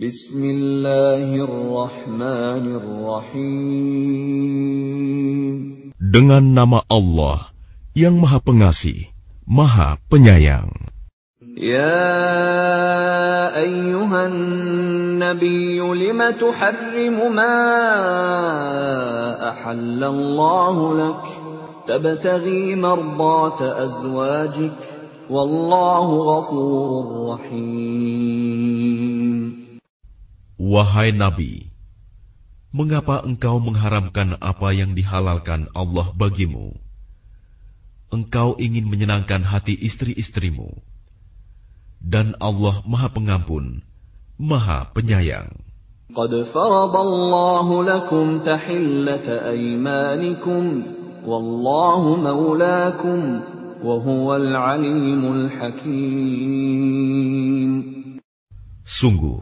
Bismillahirrahmanirrahim. Dengan nama Allah yang Maha Pengasih, Maha Penyayang. Ya ayyuhan nabiyyu lima tuharrimu ma ahallallahu lak tabtaghi mardata azwajik wallahu ghafurur rahim Wahai Nabi, mengapa engkau mengharamkan apa yang dihalalkan Allah bagimu? Engkau ingin menyenangkan hati istri-istrimu. Dan Allah Maha Pengampun, Maha Penyayang. قد فرض الله لكم تحلة أيمانكم والله مولاكم وهو العليم الحكيم Sungguh,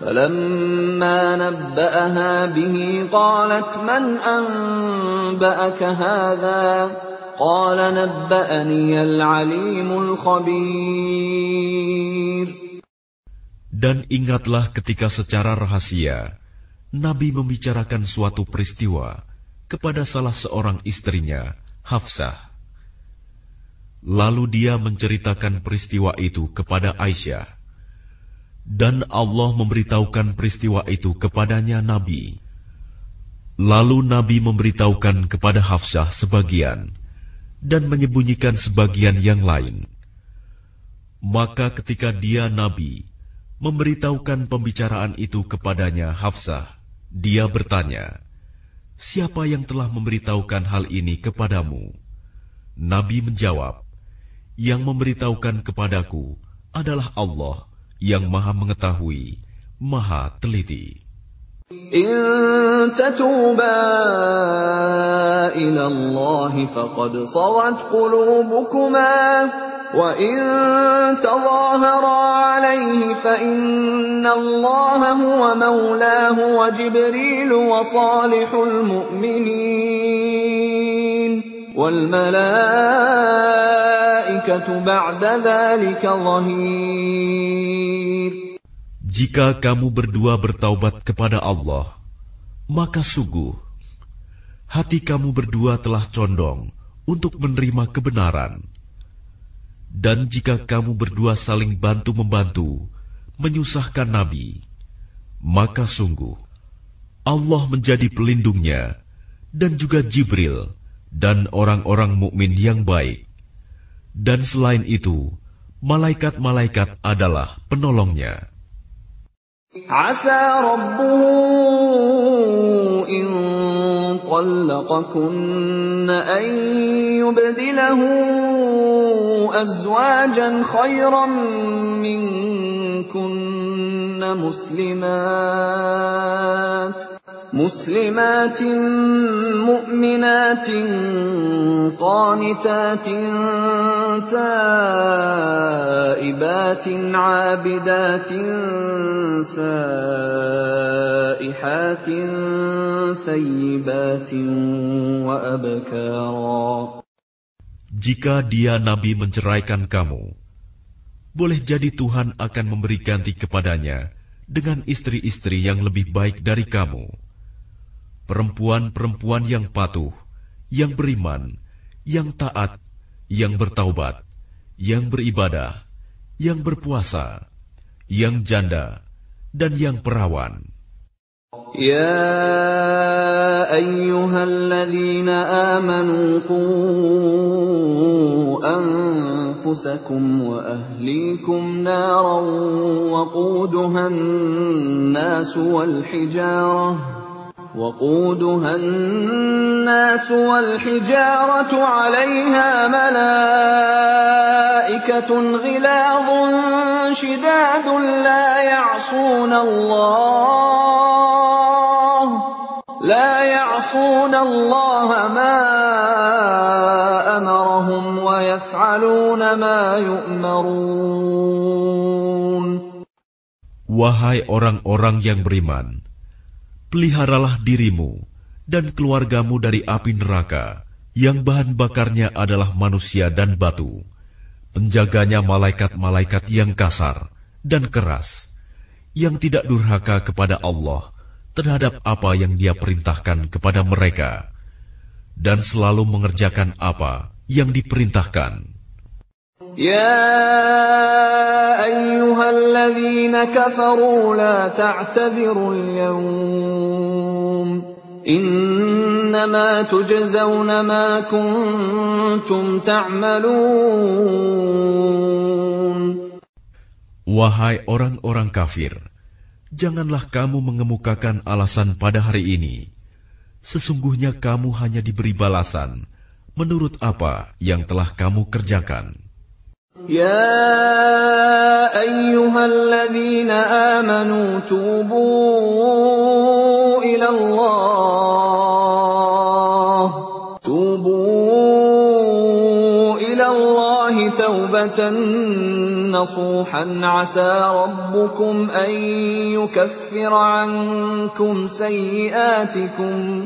فلما نبأها به قالت من أنبأك هذا قال نبأني العليم الخبير Dan ingatlah ketika secara rahasia Nabi membicarakan suatu peristiwa kepada salah seorang istrinya, Hafsah. Lalu dia menceritakan peristiwa itu kepada Aisyah. Dan Allah memberitahukan peristiwa itu kepadanya Nabi. Lalu Nabi memberitahukan kepada Hafsah sebagian dan menyembunyikan sebagian yang lain. Maka ketika dia Nabi memberitahukan pembicaraan itu kepadanya Hafsah, dia bertanya, Siapa yang telah memberitahukan hal ini kepadamu? Nabi menjawab, Yang memberitahukan kepadaku adalah Allah yang maha mengetahui, maha teliti. إن تتوبا إلى الله فقد صغت قلوبكما وإن تظاهرا عليه فإن الله هو مولاه وجبريل وصالح المؤمنين والملائكة بعد ذلك ظهير Jika kamu berdua bertaubat kepada Allah, maka sungguh hati kamu berdua telah condong untuk menerima kebenaran. Dan jika kamu berdua saling bantu-membantu menyusahkan Nabi, maka sungguh Allah menjadi pelindungnya dan juga Jibril dan orang-orang mukmin yang baik. Dan selain itu, malaikat-malaikat adalah penolongnya. عسى ربه إن طلقكن أن يبدله أزواجا خيرا منكن مسلمات مؤمنات قانتات تائبات عابدات سائحات ثيبات وأبكارا Jika dia Nabi menceraikan kamu, boleh jadi Tuhan akan memberi ganti kepadanya dengan istri-istri yang lebih baik dari kamu. Perempuan-perempuan yang patuh, yang beriman, yang taat, yang bertaubat, yang beribadah, yang berpuasa, yang janda, dan yang perawan. Ya ayyuhalladzina amanu anfusakum wa ahlikum nas wal وقودها الناس والحجارة عليها ملائكة غلاظ شداد لا يعصون الله لا يعصون الله ما أمرهم ويفعلون ما يؤمرون. Wahai orang-orang yang beriman, peliharalah dirimu dan keluargamu dari api neraka yang bahan bakarnya adalah manusia dan batu. Penjaganya malaikat-malaikat yang kasar dan keras, yang tidak durhaka kepada Allah terhadap apa yang Dia perintahkan kepada mereka, dan selalu mengerjakan apa yang diperintahkan. يا أيها الذين كفروا لا تعتذروا اليوم إنما تجزون ما كنتم تعملون Wahai orang-orang kafir, janganlah kamu mengemukakan alasan pada hari ini. Sesungguhnya kamu hanya diberi balasan menurut apa yang telah kamu kerjakan. يا أيها الذين آمنوا توبوا إلى الله. توبة نصوحا. عسى ربكم أن يكفر عنكم سيئاتكم.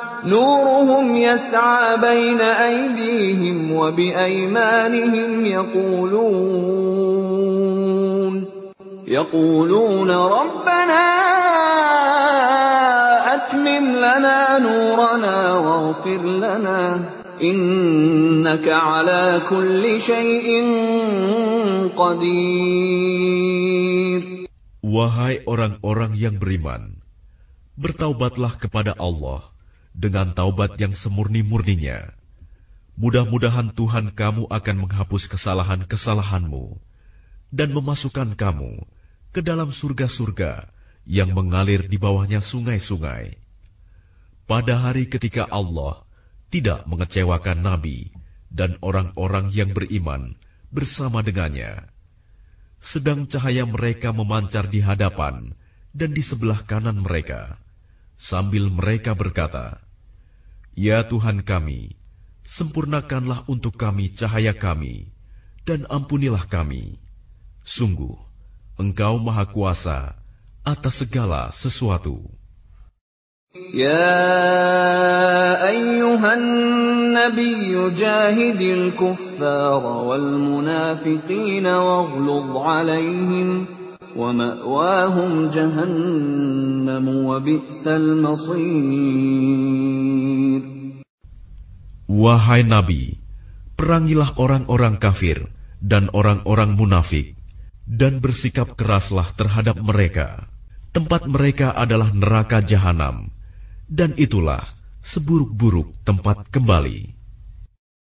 نورهم يسعى بين أيديهم وبأيمانهم يقولون يقولون ربنا أتمم لنا نورنا واغفر لنا إنك على كل شيء قدير Wahai orang-orang yang beriman, bertaubatlah kepada Allah dengan taubat yang semurni-murninya. Mudah-mudahan Tuhan kamu akan menghapus kesalahan-kesalahanmu dan memasukkan kamu ke dalam surga-surga yang mengalir di bawahnya sungai-sungai. Pada hari ketika Allah tidak mengecewakan Nabi dan orang-orang yang beriman bersama dengannya, sedang cahaya mereka memancar di hadapan dan di sebelah kanan mereka sambil mereka berkata, "Ya Tuhan kami, sempurnakanlah untuk kami cahaya kami, dan ampunilah kami. Sungguh, Engkau Maha Kuasa atas segala sesuatu." Ya ayyuhan nabi jahidil kuffar wal munafiqin waghlub alaihim Wahai Nabi, perangilah orang-orang kafir dan orang-orang munafik, dan bersikap keraslah terhadap mereka. Tempat mereka adalah neraka jahanam, dan itulah seburuk-buruk tempat kembali.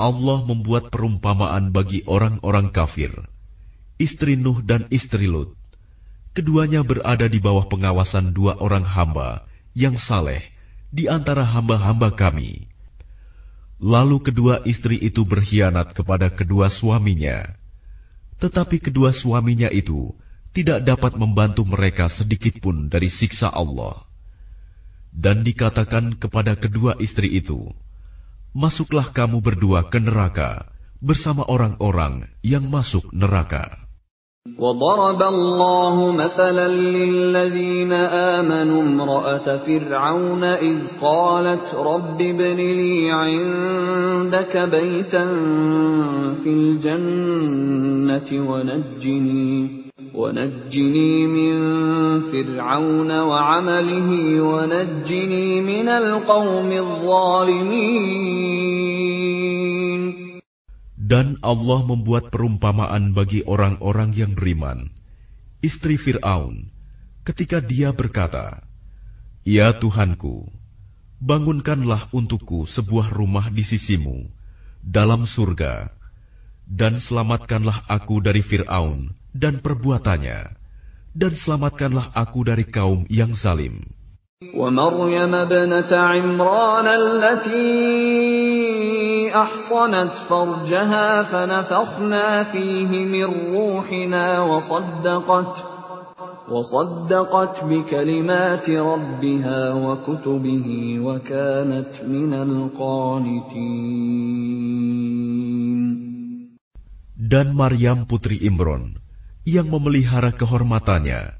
Allah membuat perumpamaan bagi orang-orang kafir, istri Nuh dan istri Lut. Keduanya berada di bawah pengawasan dua orang hamba yang saleh di antara hamba-hamba kami. Lalu kedua istri itu berkhianat kepada kedua suaminya. Tetapi kedua suaminya itu tidak dapat membantu mereka sedikit pun dari siksa Allah. Dan dikatakan kepada kedua istri itu, masuklah kamu berdua ke neraka bersama orang-orang yang masuk neraka. وضرب الله مثلا للذين آمنوا امرأة فرعون إذ قالت رب ابن لي عندك بيتا في الجنة ونجني ونجني من فرعون وعمله ونجني من القوم الظالمين Dan Allah membuat perumpamaan bagi orang-orang yang beriman, istri Fir'aun, ketika dia berkata, Ya Tuhanku, bangunkanlah untukku sebuah rumah di sisimu, dalam surga, dan selamatkanlah aku dari Fir'aun dan perbuatannya, dan selamatkanlah aku dari kaum yang zalim. ومريم ابنة عمران التي أحصنت فرجها فنفخنا فيه من روحنا وصدقت وصدقت بكلمات ربها وكتبه وكانت من القانتين Dan Maryam putri Imron yang memelihara kehormatannya,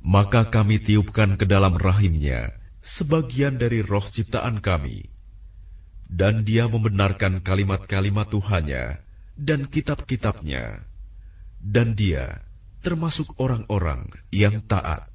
maka kami tiupkan ke dalam rahimnya sebagian dari roh ciptaan kami. Dan dia membenarkan kalimat-kalimat Tuhannya dan kitab-kitabnya. Dan dia termasuk orang-orang yang taat.